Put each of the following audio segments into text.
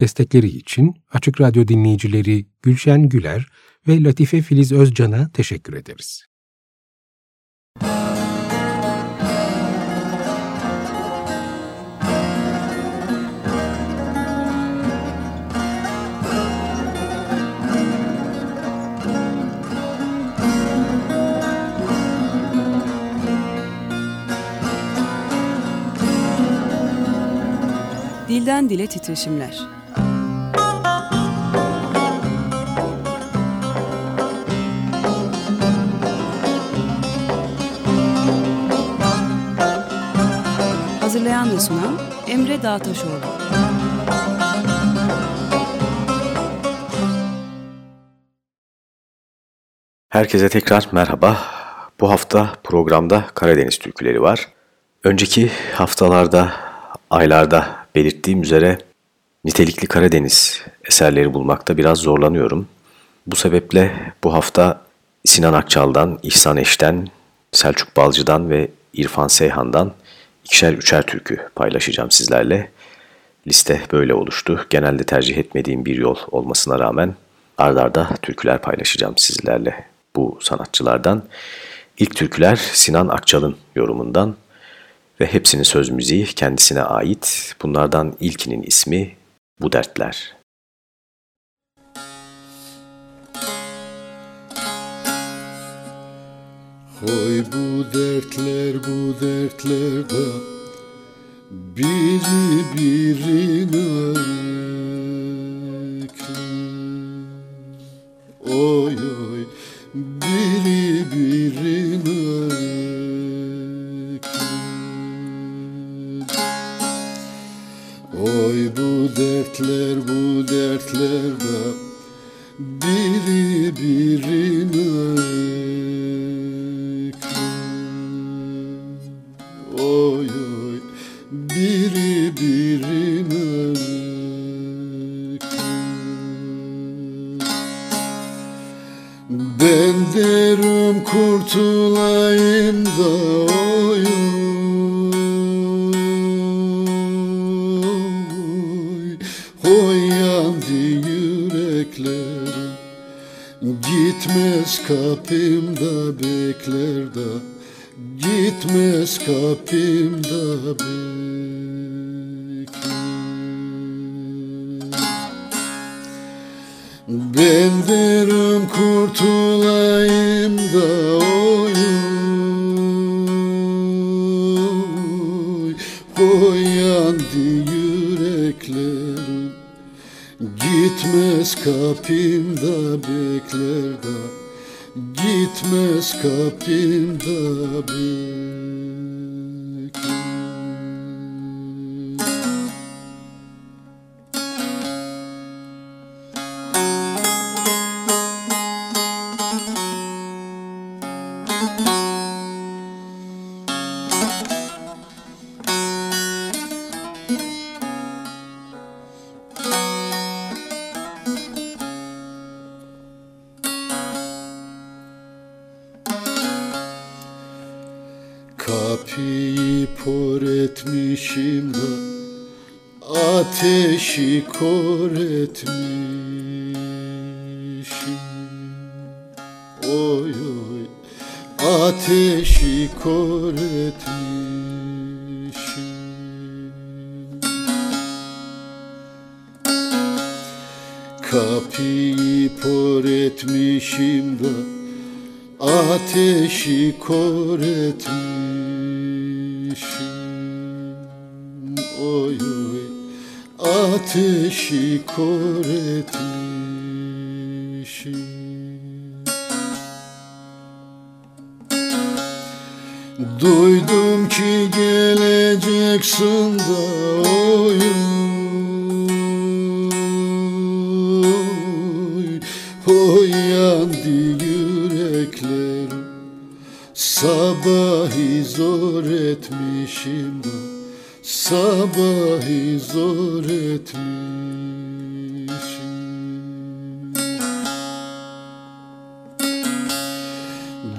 Destekleri için Açık Radyo dinleyicileri Gülşen Güler ve Latife Filiz Özcan'a teşekkür ederiz. Dilden Dile Titreşimler Hazırlayan ve sunan Emre Dağtaşoğlu. Herkese tekrar merhaba. Bu hafta programda Karadeniz türküleri var. Önceki haftalarda, aylarda belirttiğim üzere nitelikli Karadeniz eserleri bulmakta biraz zorlanıyorum. Bu sebeple bu hafta Sinan Akçal'dan, İhsan Eş'ten, Selçuk Balcı'dan ve İrfan Seyhan'dan ikişer üçer türkü paylaşacağım sizlerle. Liste böyle oluştu. Genelde tercih etmediğim bir yol olmasına rağmen ardarda türküler paylaşacağım sizlerle bu sanatçılardan. İlk türküler Sinan Akçal'ın yorumundan ve hepsinin söz müziği kendisine ait. Bunlardan ilkinin ismi Bu Dertler. Hoy bu dertler bu dertler da biri birine Oy Kapıyı por etmişim da Ateşi kor etmişim. Oy oy Ateşi kor etmişim Ateşi kor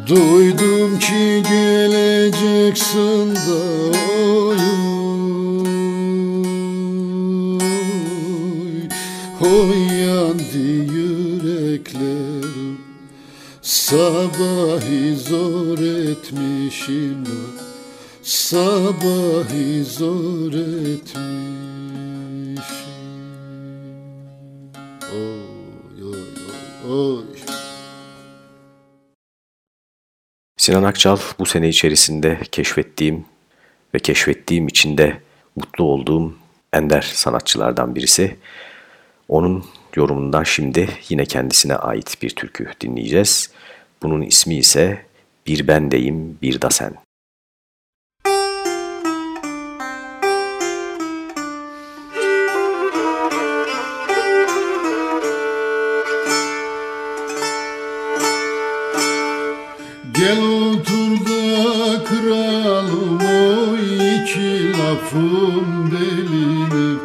Duydum ki geleceksin oy oy Oy yandı yüreklerim. Sabahı zor etmişim. Sabahı zor etmişim Sinan Akçal bu sene içerisinde keşfettiğim ve keşfettiğim içinde mutlu olduğum ender sanatçılardan birisi. Onun yorumundan şimdi yine kendisine ait bir türkü dinleyeceğiz. Bunun ismi ise Bir Bendeyim Bir Da Sen. lafım belinir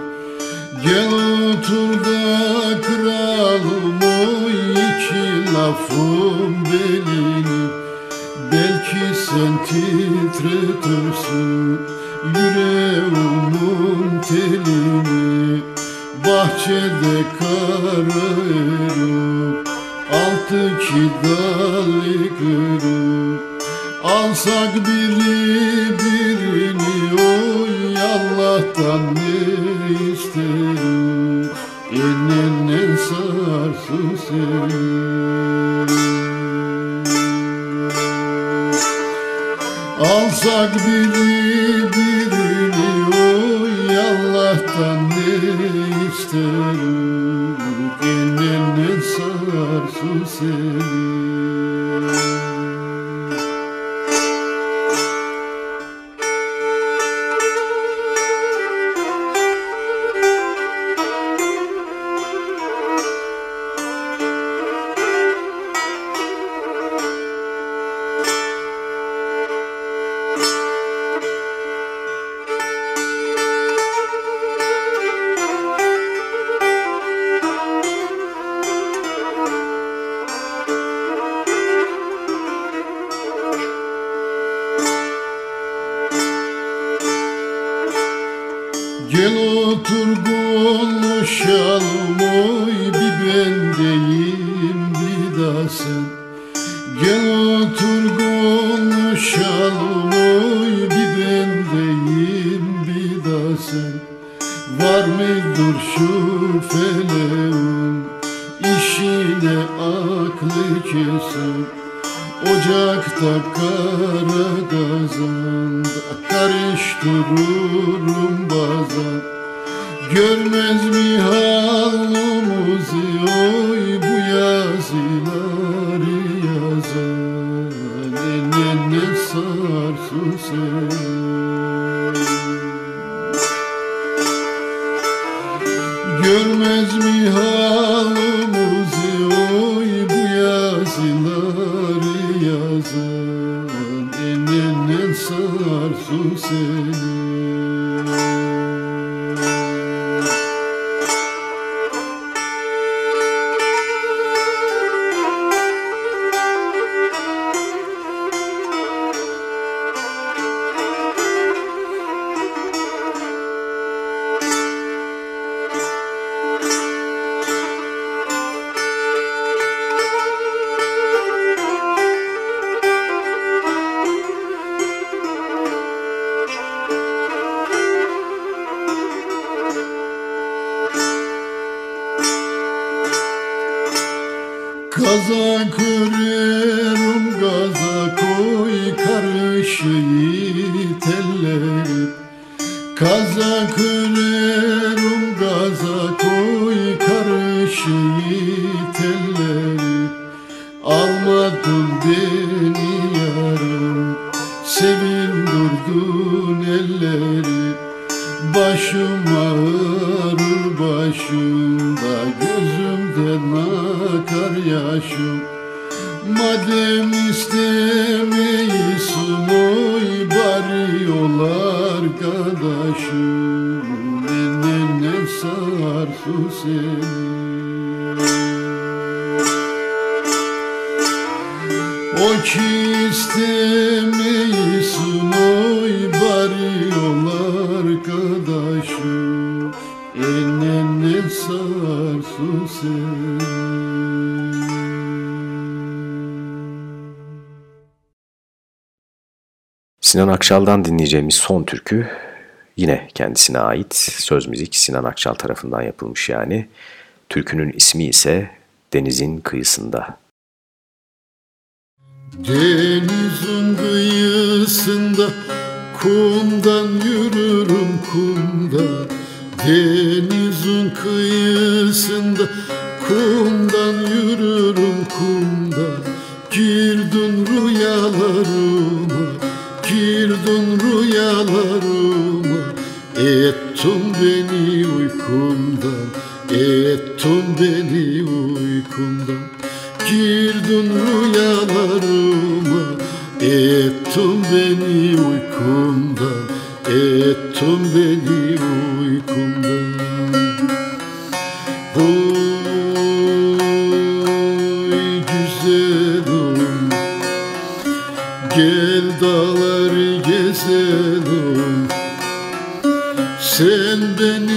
Gel otur da kralım o iki lafım belinir Belki sen titretirsin yüreğimin telini. Bahçede kara erip altı ki dalı kırıp Alsak biri birini Allah'tan ne isterim Eninen sarsın seni Alsak biri Gaza kırıyorum gaza koy karışıyı telleri. Gaza kırıyorum gaza koy karışıyı telleri. Almadın beni yarım Sevindurdun elleri. Başım ağrır başımda yaşım Madem istemiyorsun oy bari yol arkadaşım. Enine sarsın seni Sinan Akçal'dan dinleyeceğimiz son türkü yine kendisine ait. Söz müzik Sinan Akçal tarafından yapılmış yani. Türkünün ismi ise Denizin Kıyısında. Denizin kıyısında kumdan yürürüm kumda Denizin kıyısında kumdan yürürüm kumda Girdin rüyalarıma, girdin rüyalarıma Ettin beni uykumdan, ettin beni uykumdan. Girdin rüyalarıma Ettin beni uykumdan Ettin beni uykumdan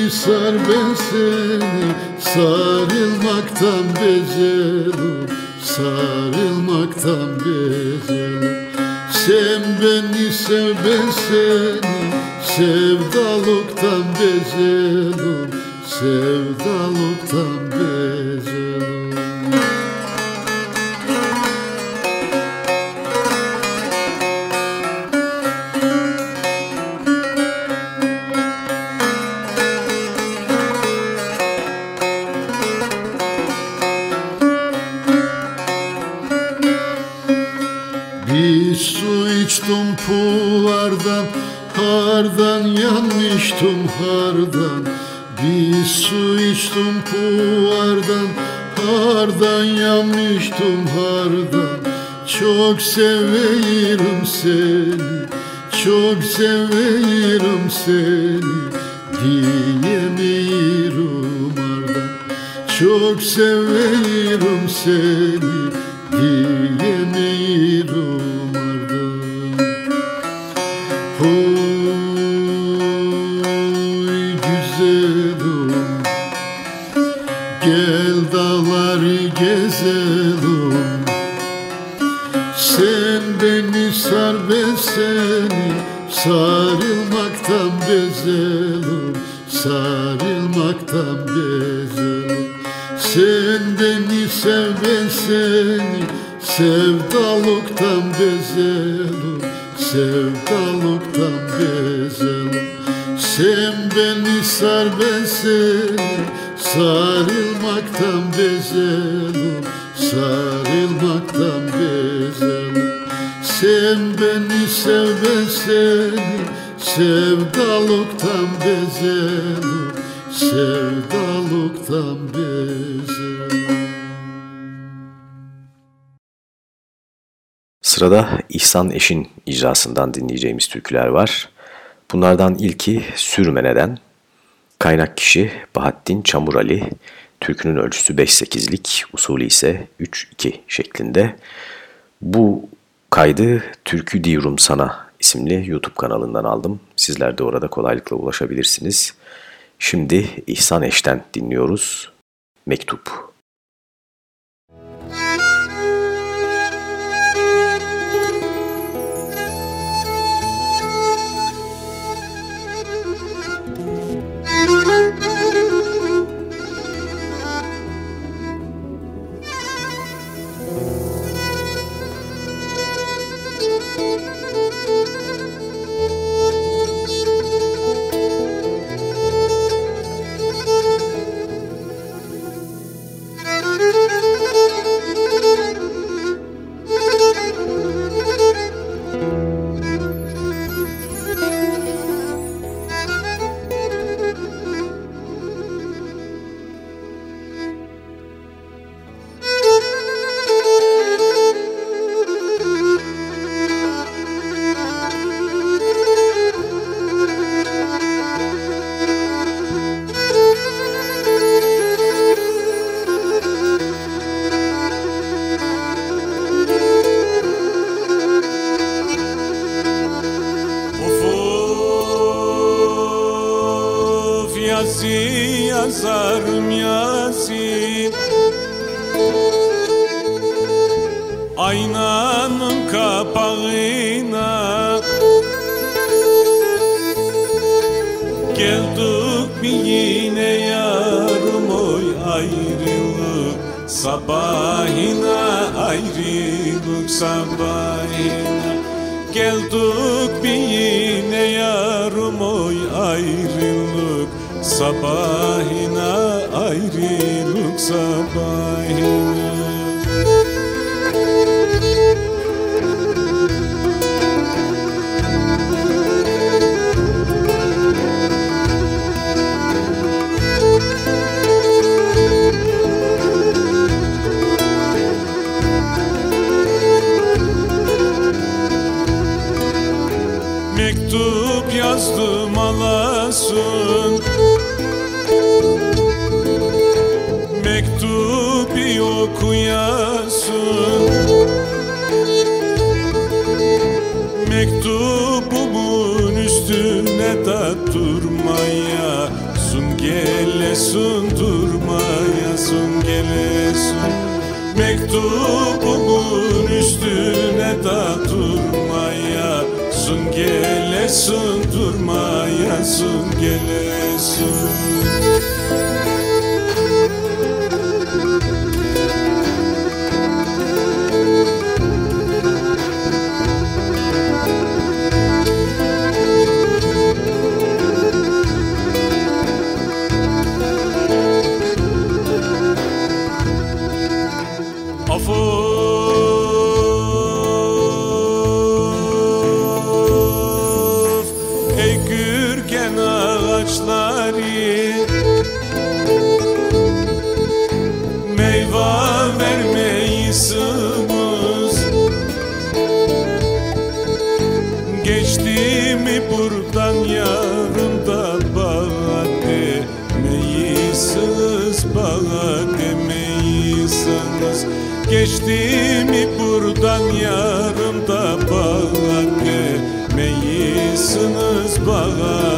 beni sar ben seni Sarılmaktan bezelim Sarılmaktan bezelim Sen beni sev ben seni Sevdalıktan bezelim Sevdalıktan Bezelim Sarılmaktan bezelim Sen beni sev ben seni Sevdalıktan bezelim Sevdalıktan bezelim Sen beni sar ben seni Sarılmaktan bezelim Sarılmaktan bezelim Sen beni sev ben seni Sevdalıktan bezelim Sevdalıktan bezelim Sırada İhsan Eş'in icrasından dinleyeceğimiz türküler var. Bunlardan ilki Sürmene'den. Kaynak kişi Bahattin Çamurali. Türkünün ölçüsü 5-8'lik, usulü ise 3-2 şeklinde. Bu kaydı Türkü Diyorum Sana isimli YouTube kanalından aldım. Sizler de orada kolaylıkla ulaşabilirsiniz. Şimdi İhsan Eş'ten dinliyoruz. Mektup. Mektubumun üstüne de durmaya Sun gelesun durmaya Geçti mi buradan yarın da bana demeyisiniz Bana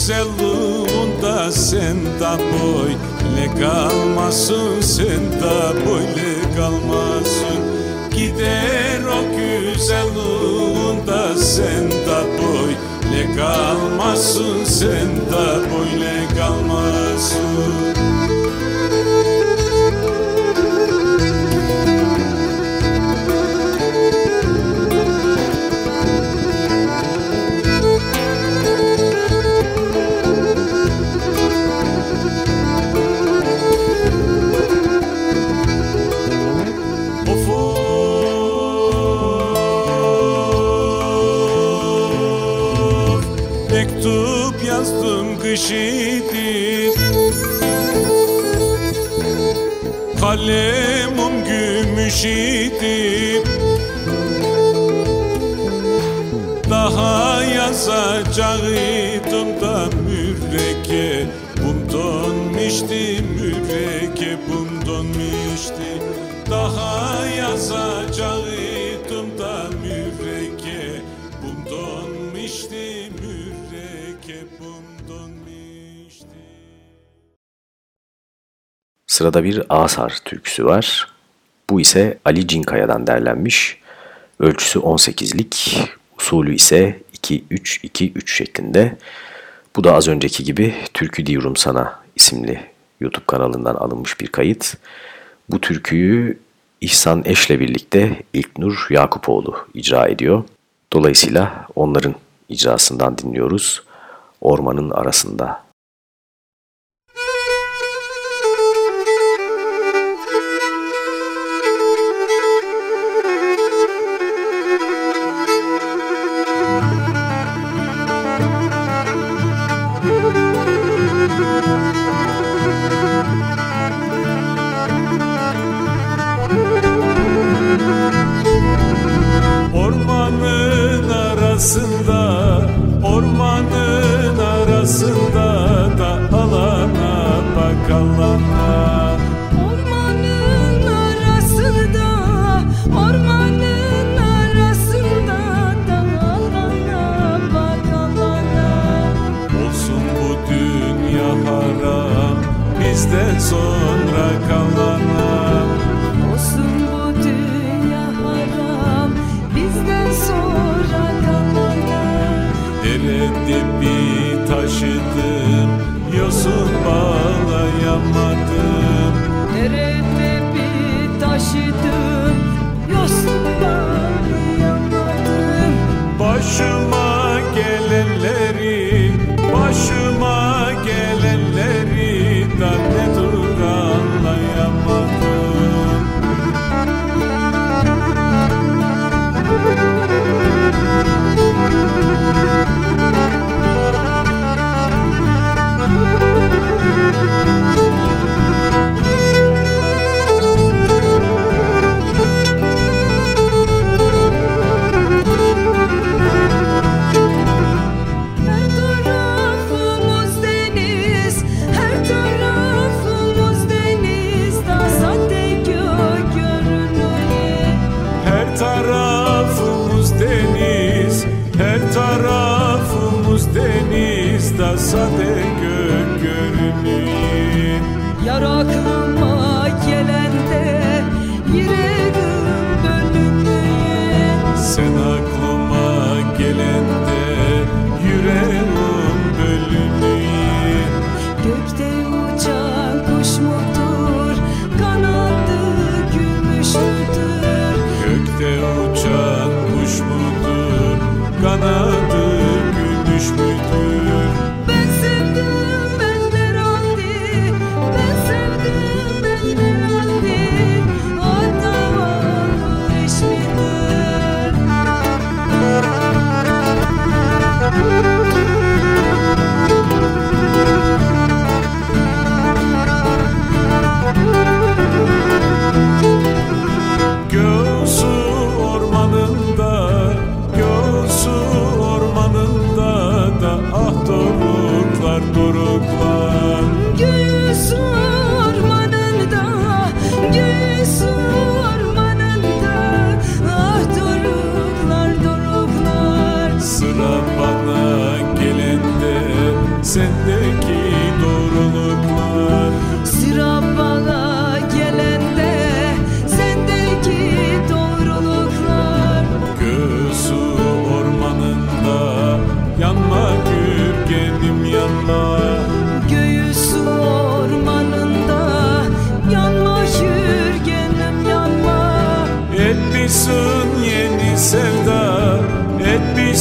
o güzelliğinde sen de böyle kalmasın Sen de böyle kalmasın. Gider o güzelliğinde sen de böyle kalmasın Sen de böyle kalmasın idi Kalemim gümüş idi Daha yazacaktım Sırada bir Asar türküsü var. Bu ise Ali Cinkaya'dan derlenmiş. Ölçüsü 18'lik, usulü ise 2-3-2-3 şeklinde. Bu da az önceki gibi Türkü Diyorum Sana isimli YouTube kanalından alınmış bir kayıt. Bu türküyü İhsan Eş'le birlikte İlknur Yakupoğlu icra ediyor. Dolayısıyla onların icrasından dinliyoruz. Ormanın arasında. Da sade gök görünüyor Yar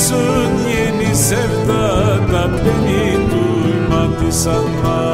Etmişsin yeni sevda Da beni duymadı sanma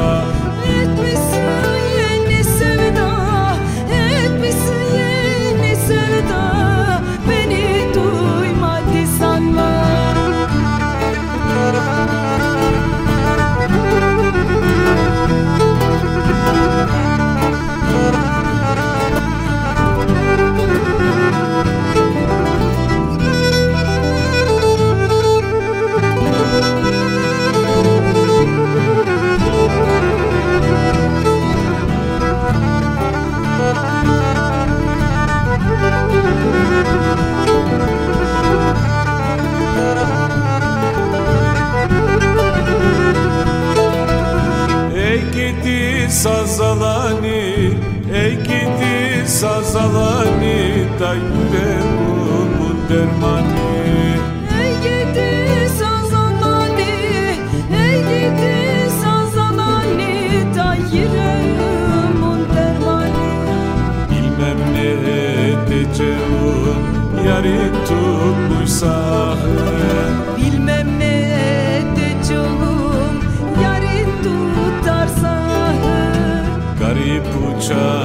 sazalani Da yüreğimin dermanı Ey gidi sazanani, ey gidi sazanani, da yüreğimin dermanı. Bilmem ne edeceğim Yarın tutmuşsa Bilmem ne edeceğim, yarın tutarsa. Garip kuşum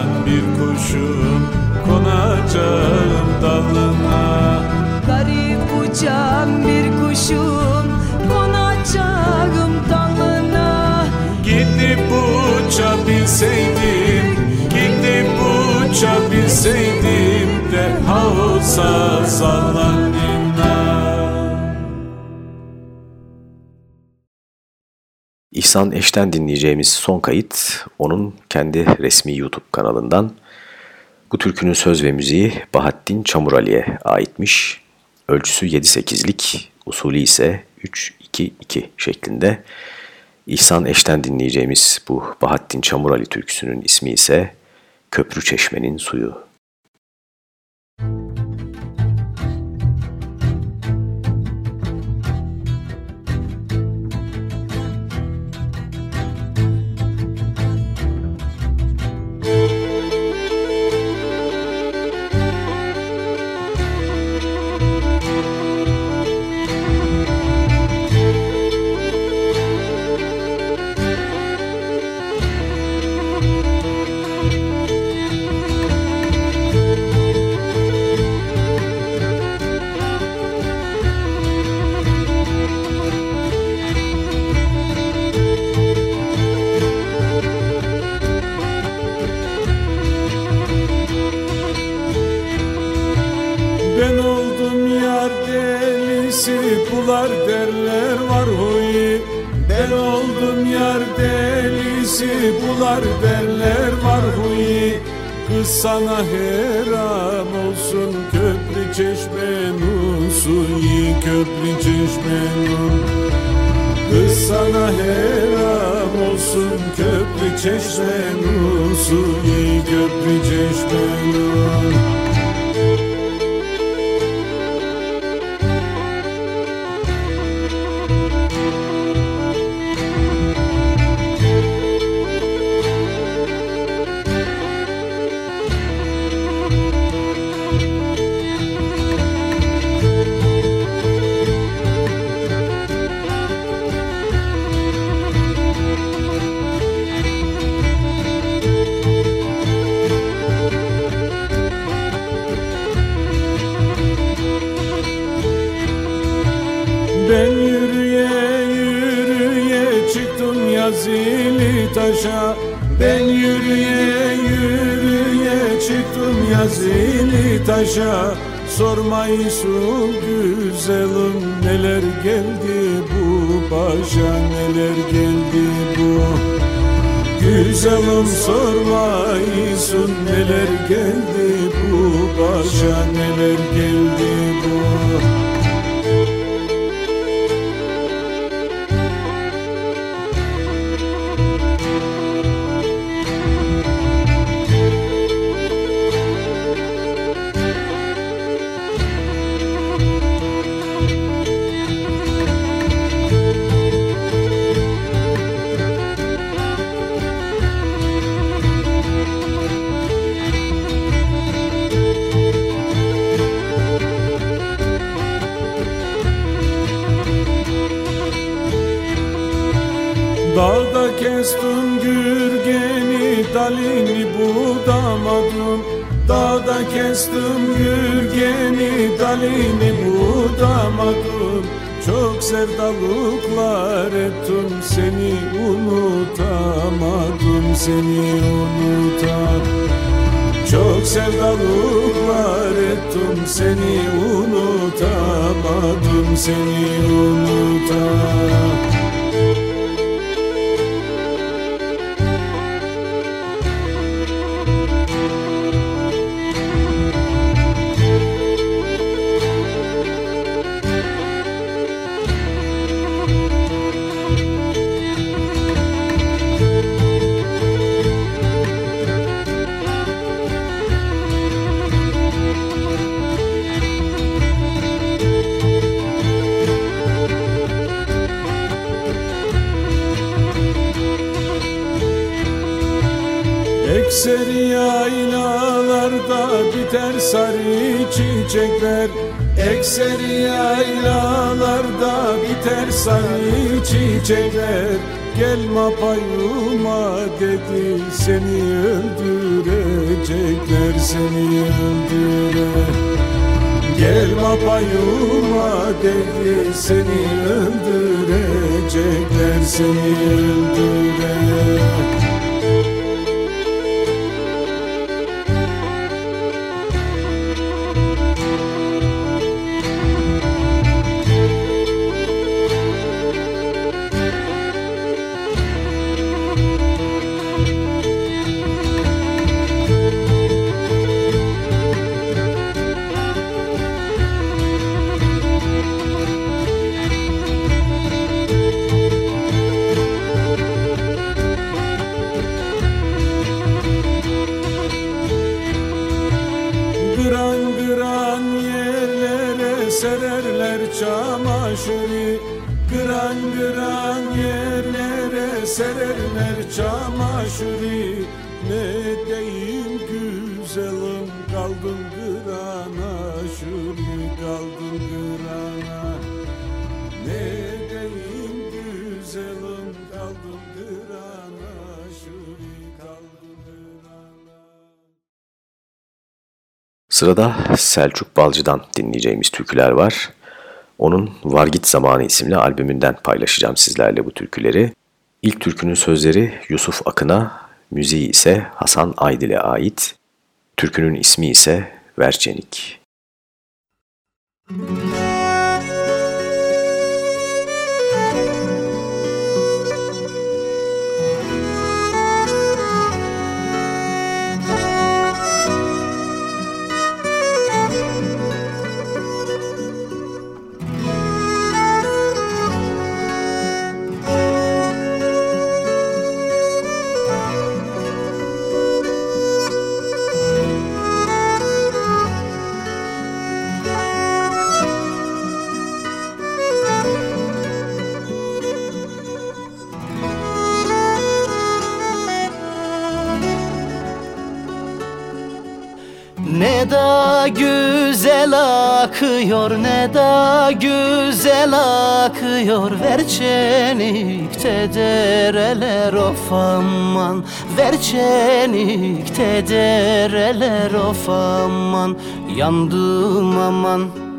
Konacağım dalına Garip uçan bir kuşum, konacağım dalına. Gidip uçabilseydim Gidip uçabilseydim De ha olsa sallanina İhsan Eş'ten dinleyeceğimiz son kayıt onun kendi resmi YouTube kanalından. Bu türkünün söz ve müziği Bahattin Çamurali'ye aitmiş. Ölçüsü 7-8'lik, usulü ise 3-2-2 şeklinde. İhsan Eş'ten dinleyeceğimiz bu Bahattin Çamurali türküsünün ismi ise Köprü Çeşme'nin Suyu. delisi bular derler var huy. Kız sana heram olsun köprü çeşmenin suyu köprü çeşmenin Kız sana heram olsun köprü çeşmenin suyu köprü çeşmenin Sormayısın güzelim neler geldi bu başa neler geldi bu. Güzelim sormayısın neler geldi bu başa neler geldi bu sevdalıklar ettim seni unutamadım seni unutamadım çok sevdalıklar ettim seni unutamadım seni unutamadım biter sarı çiçekler Ekseri yaylalarda biter sarı çiçekler. Gelme payıma dedi seni öldürecekler seni öldürecekler. Gelme payıma dedi seni öldürecekler seni öldürecekler çamaşırı Ne diyeyim güzelim kaldım gırana şuri kaldım gırana Ne diyeyim güzelim kaldım gırana şuri kaldım gırana Sırada Selçuk Balcı'dan dinleyeceğimiz türküler var. Onun Vargit Zamanı isimli albümünden paylaşacağım sizlerle bu türküleri. İlk türkünün sözleri Yusuf Akın'a, müziği ise Hasan Aydil'e ait. Türkünün ismi ise Verçenik. Müzik da güzel akıyor ne da güzel akıyor. Ver çenikte dereler of aman Ver çenikte dereler of aman Yandım aman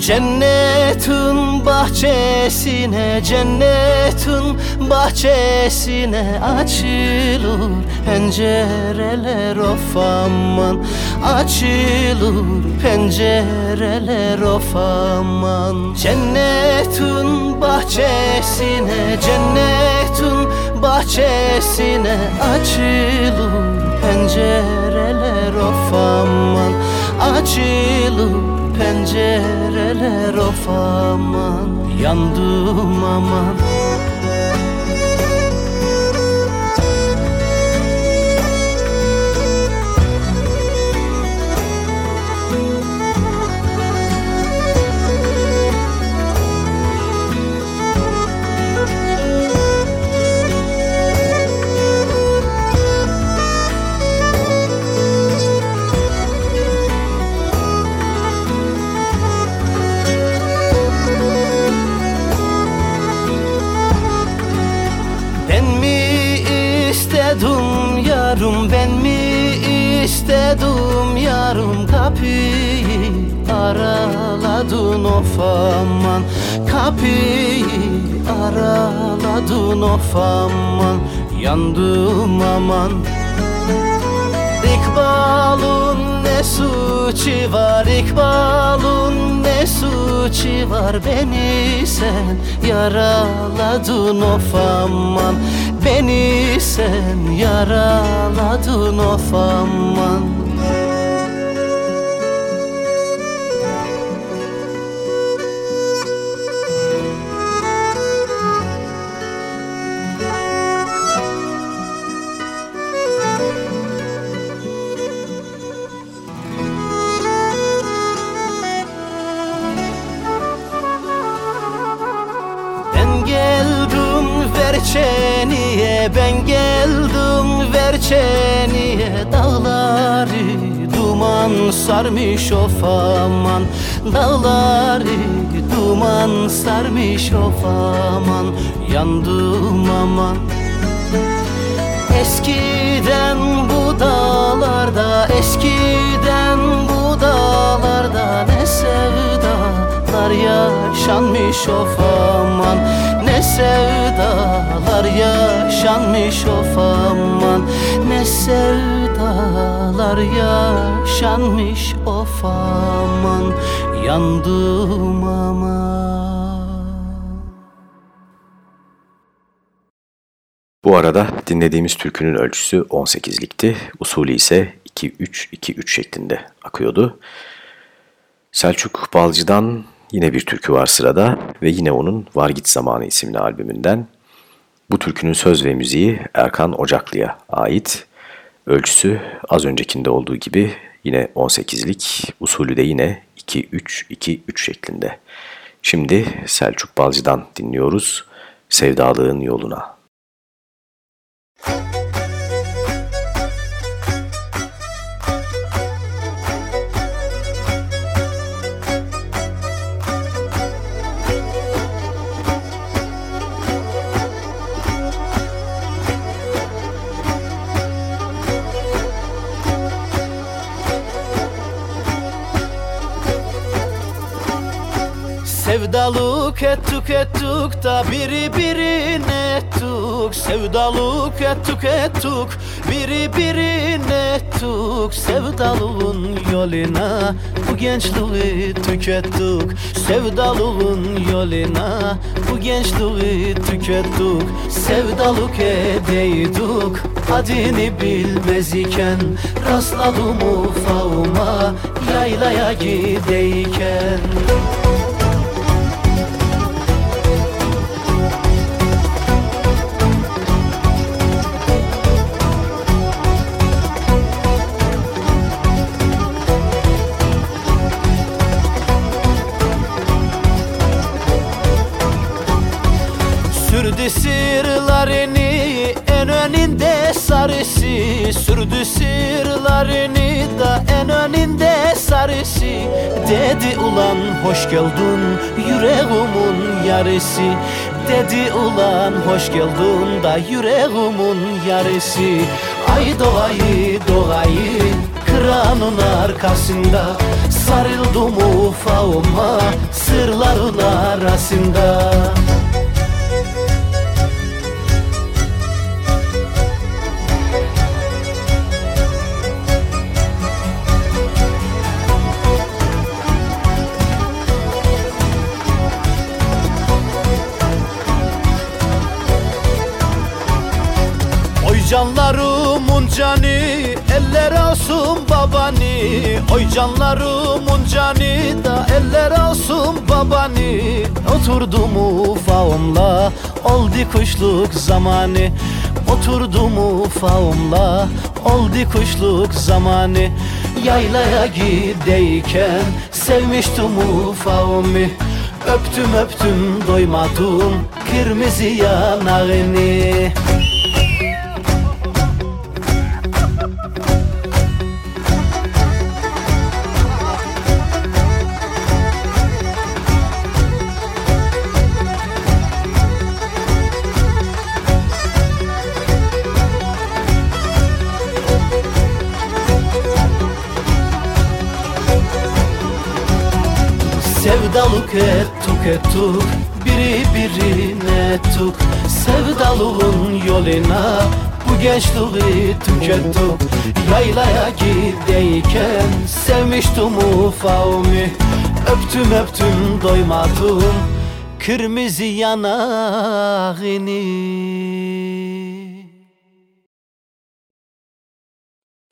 Cennetin bahçesine, cennetin bahçesine açılır pencereler of aman. Açılır pencereler of aman. Cennetin bahçesine, cennetin bahçesine açılır pencereler of aman. Açılır pencereler of aman Yandım aman yarım ben mi istedim yarım kapıyı araladın? Of aman Kapıyı araladın? Of aman Yandım aman. İkbal'ın ne suçu var? İkbal'ın ne suçu var? Beni sen yaraladın. Of aman Beni sen yaraladın of aman verçeniye Ben geldim verçeniye Dağları duman sarmış of aman. Dağları duman sarmış of aman. Yandım aman. Eskiden bu dağlarda Eskiden bu dağlarda Ne sevdalar yaşanmış of aman Ne sevdalar yaşanmış of aman Ne sevdalar yaşanmış of aman Yandım aman Bu arada dinlediğimiz türkünün ölçüsü 18'likti. Usulü ise 2-3-2-3 şeklinde akıyordu. Selçuk Balcı'dan yine bir türkü var sırada ve yine onun Var Git Zamanı isimli albümünden. Bu türkünün söz ve müziği Erkan Ocaklı'ya ait. Ölçüsü az öncekinde olduğu gibi yine 18'lik, usulü de yine 2-3-2-3 şeklinde. Şimdi Selçuk Balcı'dan dinliyoruz Sevdalığın Yoluna. Sevdalık ettik ettik da biri birine ettik Sevdalık ettik ettik biri birine ettik Sevdalığın yoluna bu gençliği tükettik Sevdalığın yoluna bu gençliği tükettik Sevdalık edeydik adını bilmez iken Rastladım ufağıma yaylaya gideyken sarısı Dedi ulan hoş geldin yüreğimin yarısı. Dedi ulan hoş geldin da yüreğimin yarısı. Ay doğayı doğayı kıranın arkasında Sarıldım ufağıma sırların arasında canı Eller olsun babani Oy canlarımın canı da Eller olsun babani Oturdum ufağımla Oldu kuşluk zamanı. Oturdum ufağımla Oldu kuşluk zamanı. Yaylaya gideyken Sevmiştim ufağımı Öptüm öptüm doymadım Kırmızı yanağını ettuk Biri birine tuk Sevdalığın yoluna Bu gençliği tükettuk Yaylaya gideyken Sevmiştim ufağımı. Öptüm öptüm doymadım Kırmızı yanağını.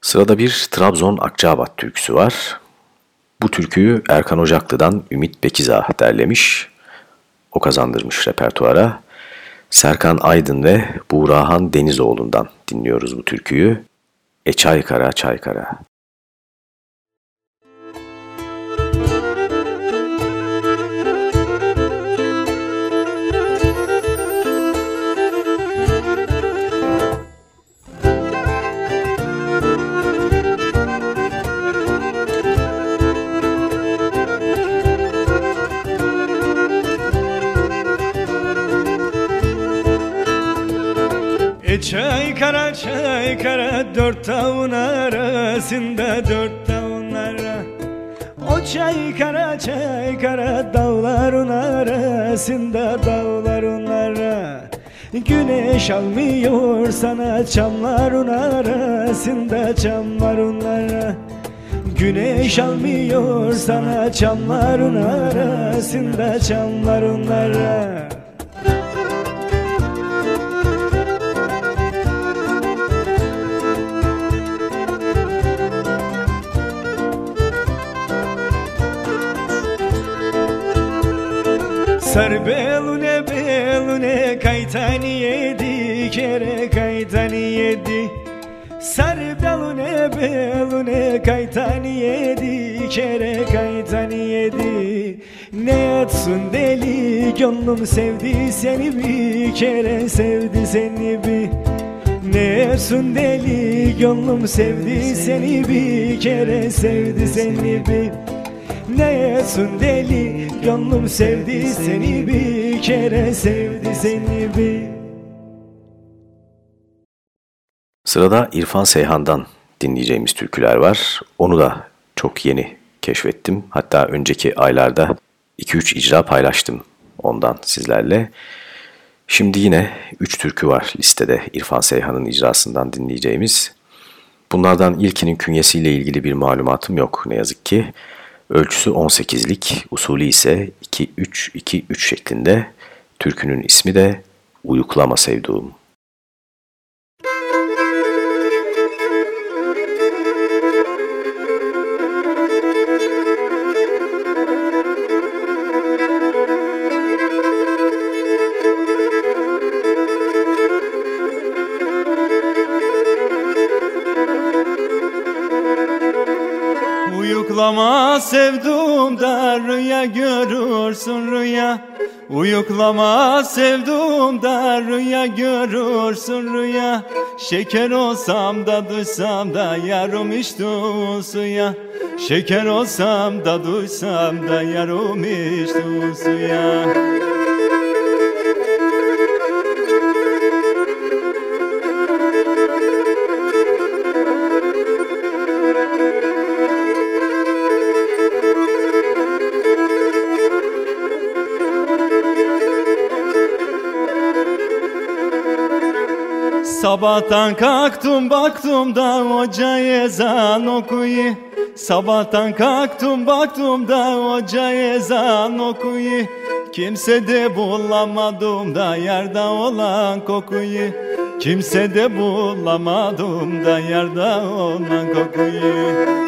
Sırada bir Trabzon Akçabat türküsü var. Bu türküyü Erkan Ocaklı'dan Ümit Bekiza derlemiş. O kazandırmış repertuara. Serkan Aydın ve Buğrahan Denizoğlu'ndan dinliyoruz bu türküyü. E Çaykara Çaykara. E çay kara çay kara dört tavuğun arasında dört tavuğun ara. O çay kara çay kara dağların arasında dağların ara. Güneş almıyor sana çamların arasında çamların ara. Güneş almıyor sana çamların arasında çamların ara Sar belune belune kaytani yedi kere kaytani yedi. Sar belune belune kaytani yedi kere kaytani yedi. Ne etsin deli gönlüm sevdi seni bir kere sevdi seni bir ne etsin deli gönlüm sevdi seni bir kere sevdi seni bir ne etsin deli Gönlüm sevdi seni bir kere sevdi seni bir Sırada İrfan Seyhan'dan dinleyeceğimiz türküler var. Onu da çok yeni keşfettim. Hatta önceki aylarda 2-3 icra paylaştım ondan sizlerle. Şimdi yine 3 türkü var listede İrfan Seyhan'ın icrasından dinleyeceğimiz. Bunlardan ilkinin künyesiyle ilgili bir malumatım yok ne yazık ki. Ölçüsü 18'lik, usulü ise 2-3-2-3 şeklinde. Türkünün ismi de Uyuklama Sevduğum. Sevduğumda rüya görürsün rüya. Uyuklama sevduğumda rüya görürsün rüya. Şeker olsam da duysam da yarım içtim suya. Şeker olsam da duysam da yarım içtim suya Sabahtan kalktım baktım da hoca ezan okuyu Sabahtan kalktım baktım da hoca ezan okuyu Kimse de bulamadım da yerde olan kokuyu. Kimse de bulamadım da yerde olan kokuyu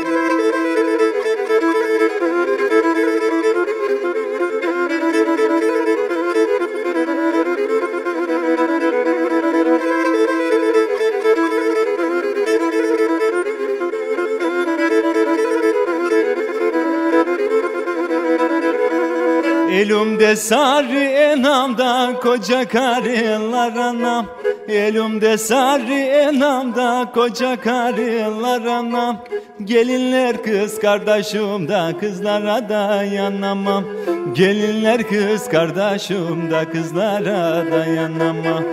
Elimde sarı enamda koca karılar anam Elimde sarı enamda koca karılar anam Gelinler kız kardeşim da kızlara dayanamam Gelinler kız kardeşim da kızlara dayanamam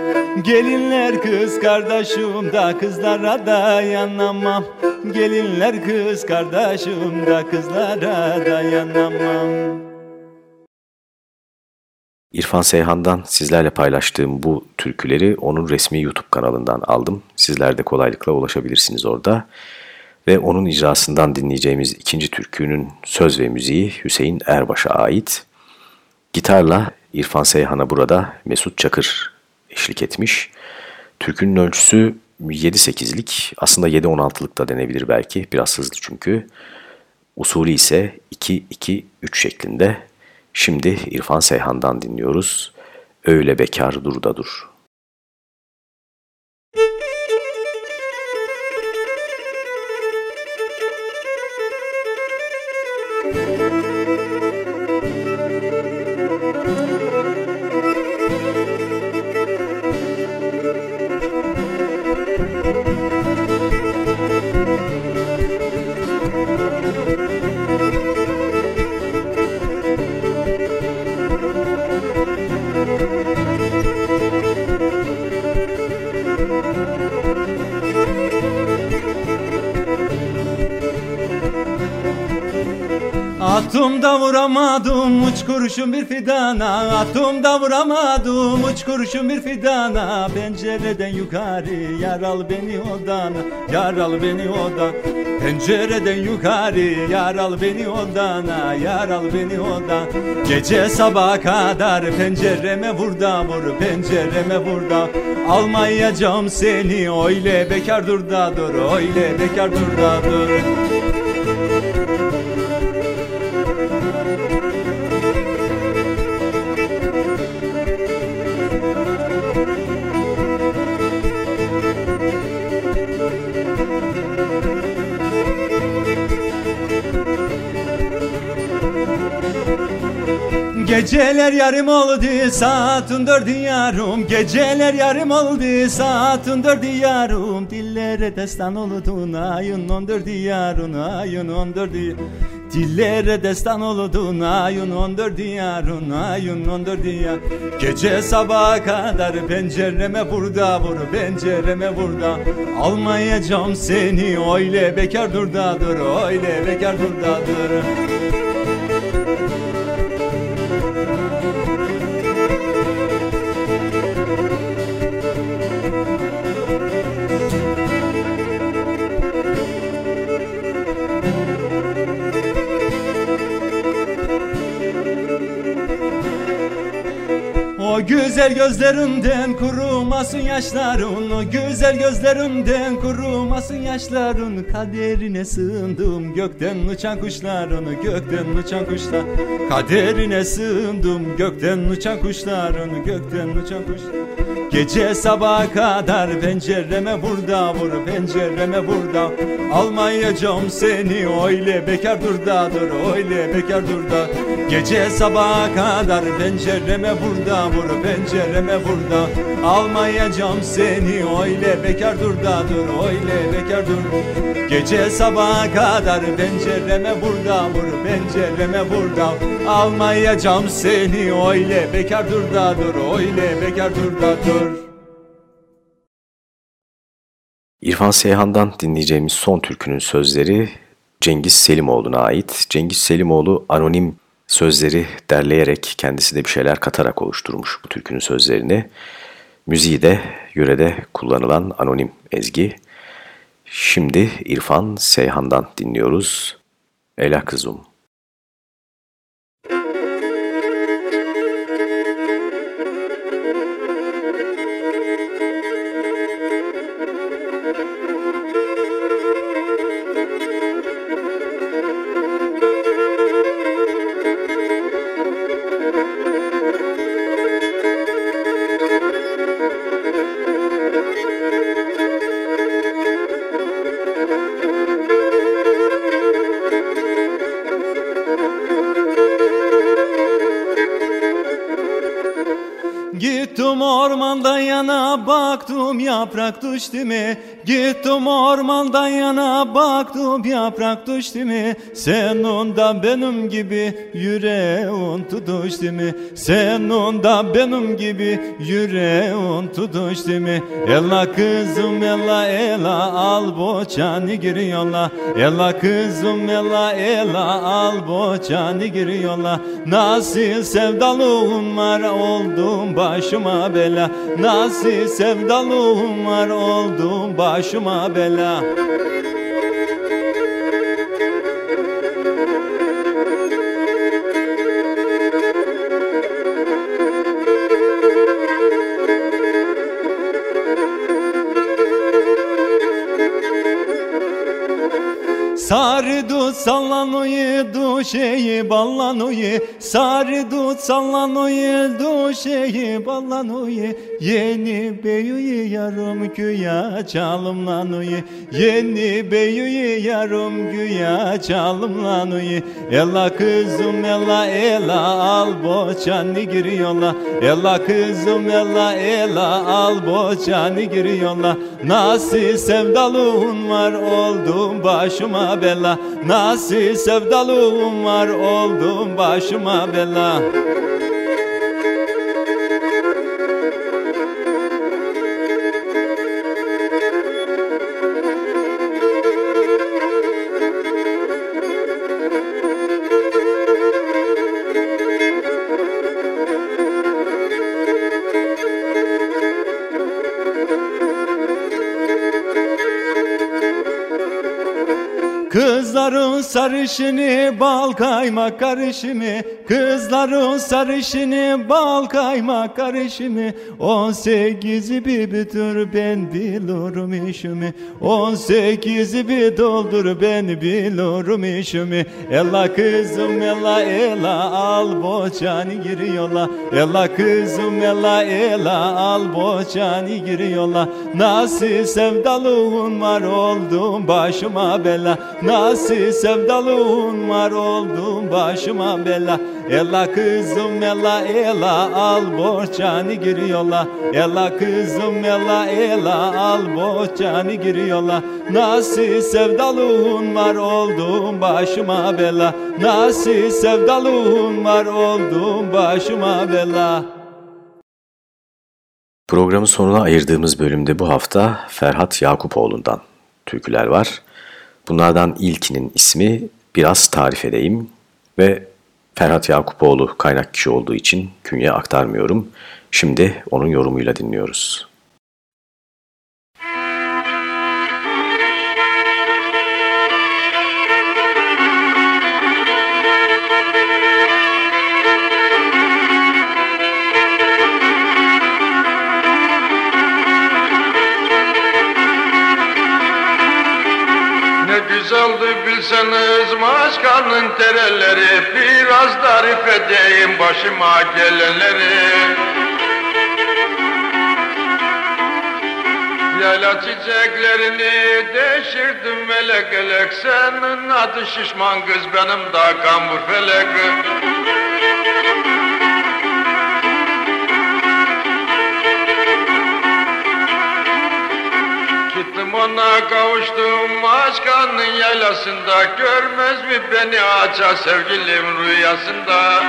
Gelinler kız kardeşim da kızlara dayanamam Gelinler kız kardeşim da kızlara dayanamam İrfan Seyhan'dan sizlerle paylaştığım bu türküleri onun resmi YouTube kanalından aldım. Sizler de kolaylıkla ulaşabilirsiniz orada. Ve onun icrasından dinleyeceğimiz ikinci türkünün söz ve müziği Hüseyin Erbaş'a ait. Gitarla İrfan Seyhan'a burada Mesut Çakır eşlik etmiş. Türkünün ölçüsü 7-8'lik aslında 7-16'lık da denebilir belki biraz hızlı çünkü. Usulü ise 2-2-3 şeklinde. Şimdi İrfan Seyhan'dan dinliyoruz. Öyle bekar dur dur. Vuramadım uç kurşun bir fidana. Attım da vuramadım uç kurşun bir fidana. Pencereden yukarı yar al beni odana Yar al beni oda Pencereden yukarı yar al beni odana Yar al beni oda Gece sabaha kadar pencereme vur da vur Pencereme vur da. Almayacağım seni öyle bekar dur da dur Öyle bekar dur da dur Geceler yarım oldu saatin dördü yarım. Geceler yarım oldu saatin dördü yarım. Dillere destan oldu ayın on dördü yarım Ayın on dördü Dillere destan oldu ayın on dördü yarım Ayın on dördü ya Gece sabaha kadar pencereme burada vur Pencereme burada Almayacağım seni öyle bekar dur da dur Öyle bekar dur güzel gözlerinden kurumasın yaşların O güzel gözlerinden kurumasın yaşların. Kaderine sığındım gökten uçan kuşların Gökten uçan kuşlar. Kaderine sığındım gökten uçan kuşların Gökten uçan kuşlar. Gece sabaha kadar pencereme burada vur pencereme burada. Almayacağım seni öyle bekar dur da dur öyle bekar dur da Gece sabaha kadar pencereme burada vur pencereme burada Almayacağım seni öyle bekar dur da dur öyle bekar dur. Gece sabaha kadar pencereme burada vur pencereme burada Almayacağım seni öyle bekar dur da dur öyle bekar dur da dur. İrfan Seyhan'dan dinleyeceğimiz son türkünün sözleri Cengiz Selimoğlu'na ait. Cengiz Selimoğlu anonim sözleri derleyerek kendisi de bir şeyler katarak oluşturmuş bu türkünün sözlerini. Müziği de yörede kullanılan anonim ezgi. Şimdi İrfan Seyhan'dan dinliyoruz. Ela kızım. Ormanda yana baktım yaprak düştü mi? Gittim ormanda yana baktım yaprak düştü mi? Senin da benim gibi yüreğin tutuştu mi? Senin da benim gibi yüreğin tutuştu mi? Ella kızım ella ella al boçanı giriyorlar Ella kızım ella ella al boçanı giriyorlar Nasıl sevdalığın var oldum başıma bela Nasıl sevdalığım var oldum başıma bela. Sarı dut sallanıyor du şeyi ballanıyor. Sarı dut sallanıyor du şeyi ballanıyor. Yeni beyuyi yarım güya çalımlanıyor. Yeni beyuyi yarım güya çalımlanıyor. Ella kızım ella ella al boçanı giriyorlar? Ella kızım ella ella al boçanı giriyorlar? Nasıl sevdalığın var oldum başıma bela Nasıl sevdalığım var oldum başıma bela sarışını bal kaymak karışımı Kızların sarışını bal kaymak karışımı On sekizi bir bitir ben bilirim işimi. On sekizi bir doldur ben bilirim işimi. Ella kızım ella ella al boçanı giriyorlar Ella kızım ella ella al boçanı giriyorlar Nasıl sevdalığın var oldum başıma bela. Nasıl sevdalığın var oldum başıma bela Ella kızım ella ella al boçanı giriyorlar Ella kızım ella ella al boçanı giriyorlar Nasıl sevdalığın var oldum başıma bela. Nasıl sevdalığın var oldum başıma bela. Programın sonuna ayırdığımız bölümde bu hafta Ferhat Yakupoğlu'ndan türküler var. Bunlardan ilkinin ismi biraz tarif edeyim ve Ferhat Yakupoğlu kaynak kişi olduğu için künye aktarmıyorum. Şimdi onun yorumuyla dinliyoruz. Ne güzeldi bilseniz maşkanın tereleri Biraz tarif edeyim başıma gelenleri. Gonca çiçeklerini deşirdim melek elek Senin adı şişman kız benim da kambur felek Ona kavuştum aşkanın yaylasında. Görmez mi beni aça sevgilim rüyasında?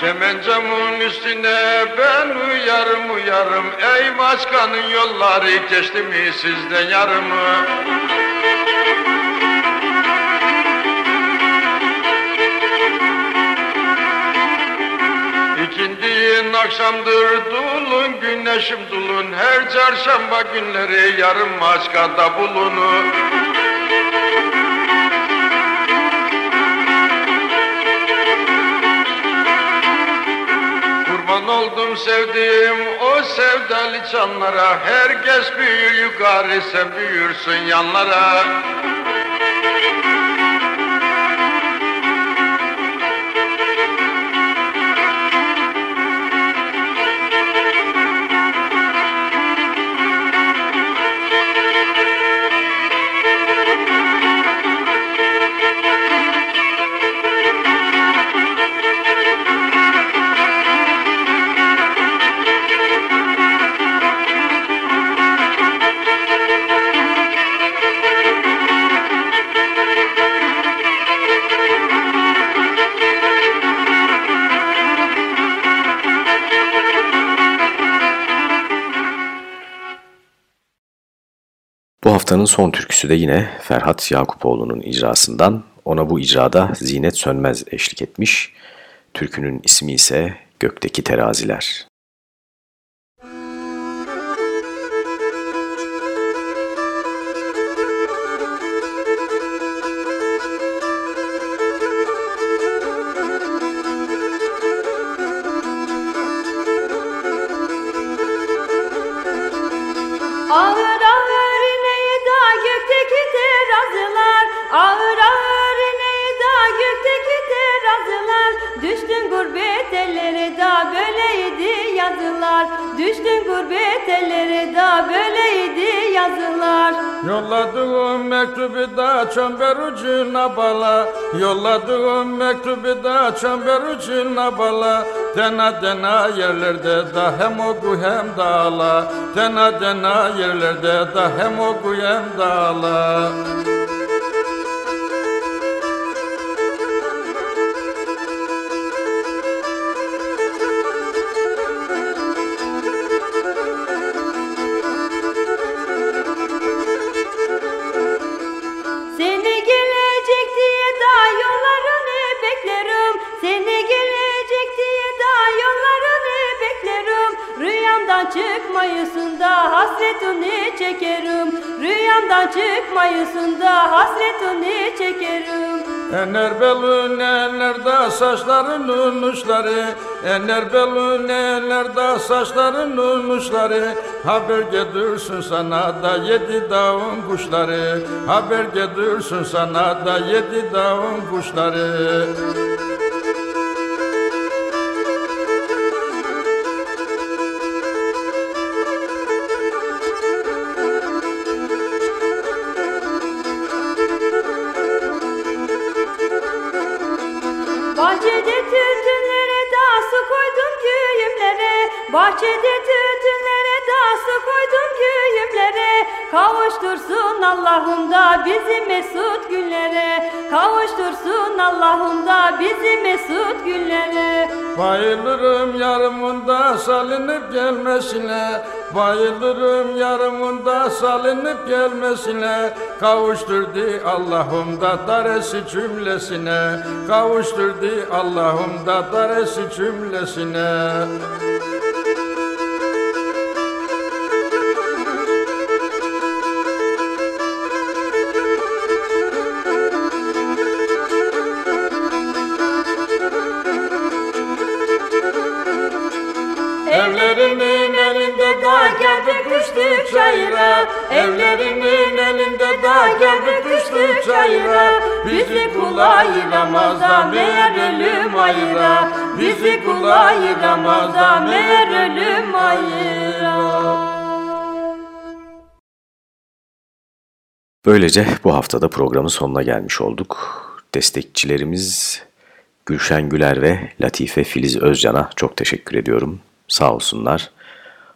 Kemencamın üstüne ben uyarım uyarım. Ey başkanın yolları geçti mi sizden yarımı İkindiğin akşamdır. Dulun güneşim dulun. Her çarşamba günleri yarım maçkada bulunur. Kurban oldum sevdiğim o sevdalı çanlara. Herkes büyür yukarı sen büyürsün yanlara haftanın son türküsü de yine Ferhat Yakupoğlu'nun icrasından. Ona bu icrada Zinet Sönmez eşlik etmiş. Türkünün ismi ise Gökteki Teraziler. Ellere da böyleydi yazılar. Yolladığım mektubu da çember ucuna bala. Yolladığım mektubu da çember ucuna bala. Dena dena yerlerde da hem oku hem dağla Dena dena yerlerde da hem oku hem dağla Ener belun ellerde saçlarının uçları Ener belun ellerde saçlarının uçları Haber gedirsin sana da yedi dağın kuşları. Haber gedirsin sana da yedi dağın kuşları Bayılırım yarımında salınıp gelmesine. Kavuşturdu Allah'ım da daresi cümlesine. Kavuşturdu Allah'ım da daresi cümlesine düştük çayıra Evlerinin elinde da geldik düştük çayıra Bizi kul ayıramaz da meğer ölüm ayıra Bizi kul ayıramaz da meğer ölüm ayıra Böylece bu haftada programın sonuna gelmiş olduk. Destekçilerimiz Gülşen Güler ve Latife Filiz Özcan'a çok teşekkür ediyorum. Sağ olsunlar.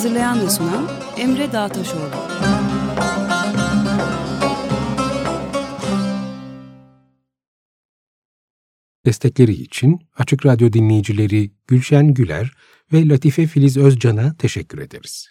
Hazırlayan ve sunan Emre Dağtaşoğlu. Destekleri için Açık Radyo dinleyicileri Gülşen Güler ve Latife Filiz Özcan'a teşekkür ederiz.